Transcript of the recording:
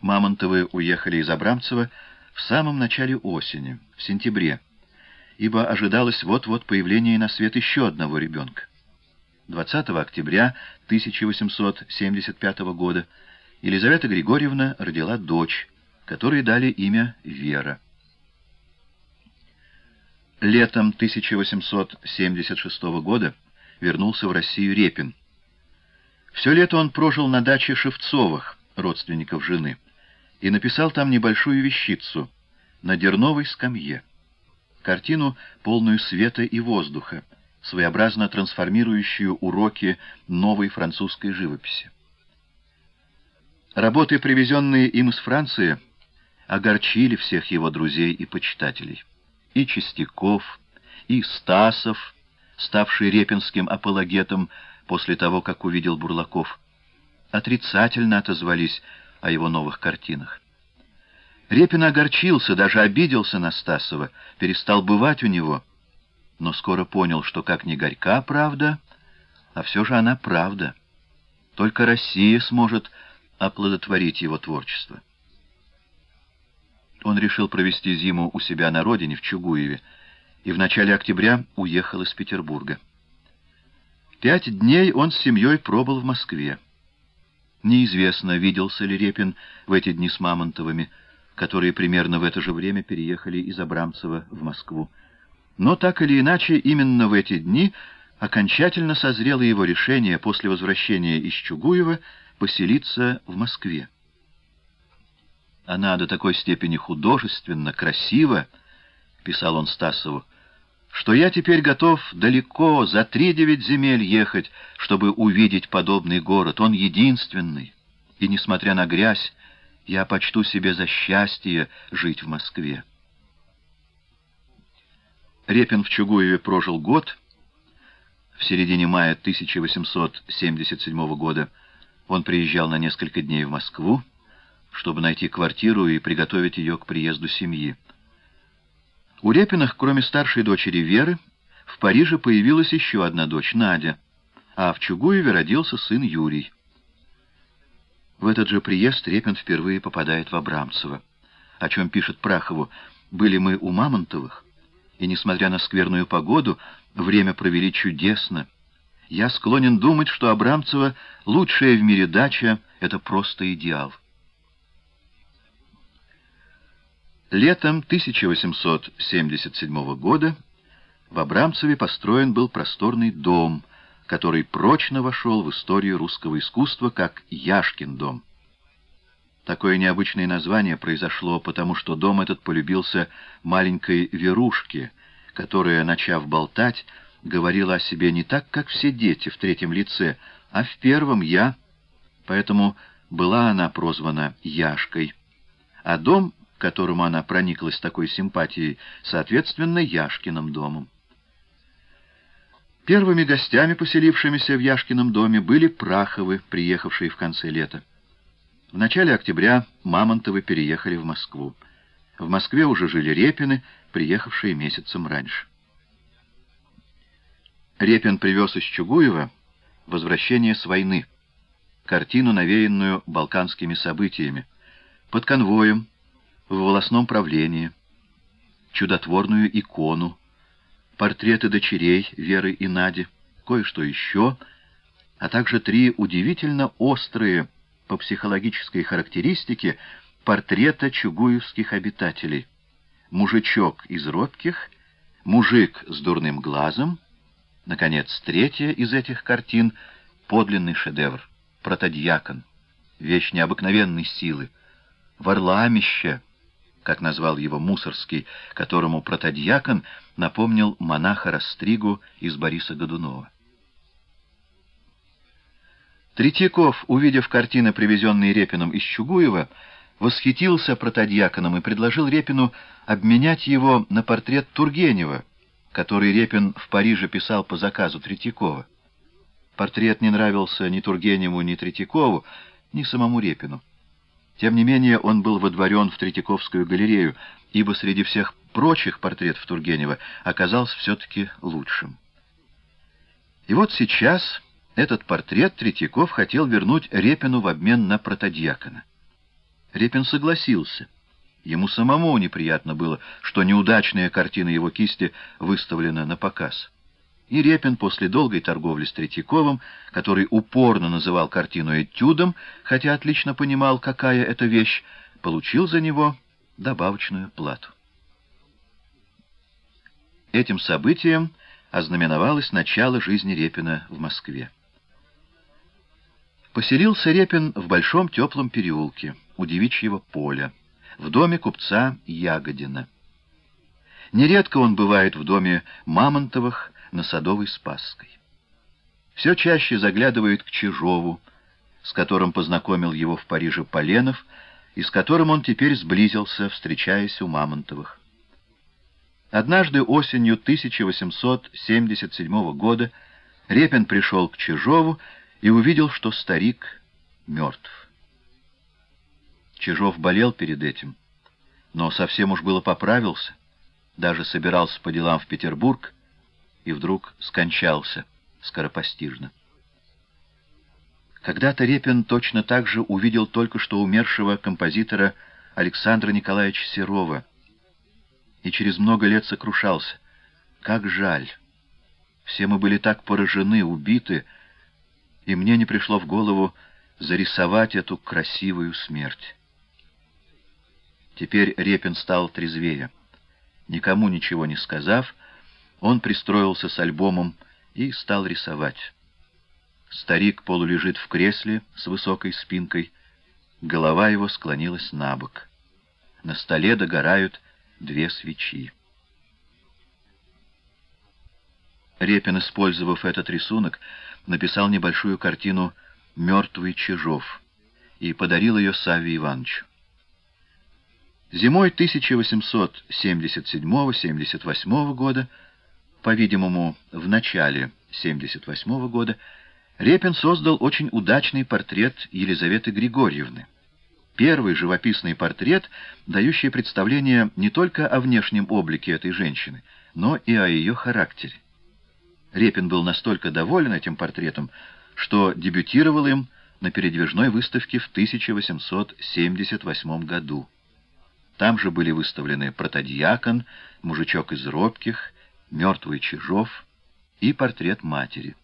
Мамонтовы уехали из Абрамцева в самом начале осени, в сентябре, ибо ожидалось вот-вот появление на свет еще одного ребенка. 20 октября 1875 года Елизавета Григорьевна родила дочь, которой дали имя Вера. Летом 1876 года вернулся в Россию Репин. Все лето он прожил на даче Шевцовых, родственников жены, и написал там небольшую вещицу на дерновой скамье. Картину, полную света и воздуха, своеобразно трансформирующую уроки новой французской живописи. Работы, привезенные им из Франции, огорчили всех его друзей и почитателей. И Чистяков, и Стасов, ставший репинским апологетом после того, как увидел Бурлаков, отрицательно отозвались о его новых картинах. Репин огорчился, даже обиделся на Стасова, перестал бывать у него — но скоро понял, что как ни горька правда, а все же она правда. Только Россия сможет оплодотворить его творчество. Он решил провести зиму у себя на родине, в Чугуеве, и в начале октября уехал из Петербурга. Пять дней он с семьей пробыл в Москве. Неизвестно, виделся ли Репин в эти дни с Мамонтовыми, которые примерно в это же время переехали из Абрамцева в Москву. Но так или иначе, именно в эти дни окончательно созрело его решение после возвращения из Чугуева поселиться в Москве. Она до такой степени художественно, красива, — писал он Стасову, — что я теперь готов далеко, за три-девять земель ехать, чтобы увидеть подобный город. Он единственный, и, несмотря на грязь, я почту себе за счастье жить в Москве. Репин в Чугуеве прожил год. В середине мая 1877 года он приезжал на несколько дней в Москву, чтобы найти квартиру и приготовить ее к приезду семьи. У Репиных, кроме старшей дочери Веры, в Париже появилась еще одна дочь, Надя, а в Чугуеве родился сын Юрий. В этот же приезд Репин впервые попадает в Абрамцево, о чем пишет Прахову «Были мы у Мамонтовых, и, несмотря на скверную погоду, время провели чудесно. Я склонен думать, что Абрамцева лучшая в мире дача — это просто идеал. Летом 1877 года в Абрамцеве построен был просторный дом, который прочно вошел в историю русского искусства как Яшкин дом. Такое необычное название произошло, потому что дом этот полюбился маленькой Верушке, которая, начав болтать, говорила о себе не так, как все дети в третьем лице, а в первом «я», поэтому была она прозвана Яшкой. А дом, к которому она прониклась такой симпатией, соответственно, Яшкиным домом. Первыми гостями, поселившимися в Яшкином доме, были Праховы, приехавшие в конце лета. В начале октября Мамонтовы переехали в Москву. В Москве уже жили Репины, приехавшие месяцем раньше. Репин привез из Чугуева «Возвращение с войны», картину, навеянную балканскими событиями, под конвоем, в волосном правлении, чудотворную икону, портреты дочерей Веры и Нади, кое-что еще, а также три удивительно острые по психологической характеристике портрета чугуевских обитателей. Мужичок из робких, мужик с дурным глазом, наконец, третья из этих картин — подлинный шедевр, протодьякон, вещь необыкновенной силы, варламище, как назвал его Мусорский, которому протодьякон напомнил монаха Растригу из Бориса Годунова. Третьяков, увидев картины, привезенные Репиным из Чугуева, восхитился протодьяконом и предложил Репину обменять его на портрет Тургенева, который Репин в Париже писал по заказу Третьякова. Портрет не нравился ни Тургеневу, ни Третьякову, ни самому Репину. Тем не менее, он был водворен в Третьяковскую галерею, ибо среди всех прочих портретов Тургенева оказался все-таки лучшим. И вот сейчас этот портрет Третьяков хотел вернуть Репину в обмен на протодьякона. Репин согласился. Ему самому неприятно было, что неудачная картина его кисти выставлена на показ. И Репин после долгой торговли с Третьяковым, который упорно называл картину этюдом, хотя отлично понимал, какая это вещь, получил за него добавочную плату. Этим событием ознаменовалось начало жизни Репина в Москве. Поселился Репин в большом теплом переулке у девичьего поля, в доме купца Ягодина. Нередко он бывает в доме Мамонтовых на Садовой Спасской. Все чаще заглядывает к Чижову, с которым познакомил его в Париже Поленов, и с которым он теперь сблизился, встречаясь у Мамонтовых. Однажды осенью 1877 года Репин пришел к Чижову и увидел, что старик мертв. Чижов болел перед этим, но совсем уж было поправился, даже собирался по делам в Петербург, и вдруг скончался скоропостижно. Когда-то Репин точно так же увидел только что умершего композитора Александра Николаевича Серова и через много лет сокрушался. Как жаль! Все мы были так поражены, убиты, и мне не пришло в голову зарисовать эту красивую смерть. Теперь Репин стал трезвее. Никому ничего не сказав, он пристроился с альбомом и стал рисовать. Старик полулежит в кресле с высокой спинкой, голова его склонилась на бок. На столе догорают две свечи. Репин, использовав этот рисунок, написал небольшую картину «Мертвый Чижов» и подарил ее Савве Ивановичу. Зимой 1877-78 года, по-видимому, в начале 78 года, Репин создал очень удачный портрет Елизаветы Григорьевны. Первый живописный портрет, дающий представление не только о внешнем облике этой женщины, но и о ее характере. Репин был настолько доволен этим портретом, что дебютировал им на передвижной выставке в 1878 году. Там же были выставлены протодьякон, мужичок из робких, мертвый Чижов и портрет матери.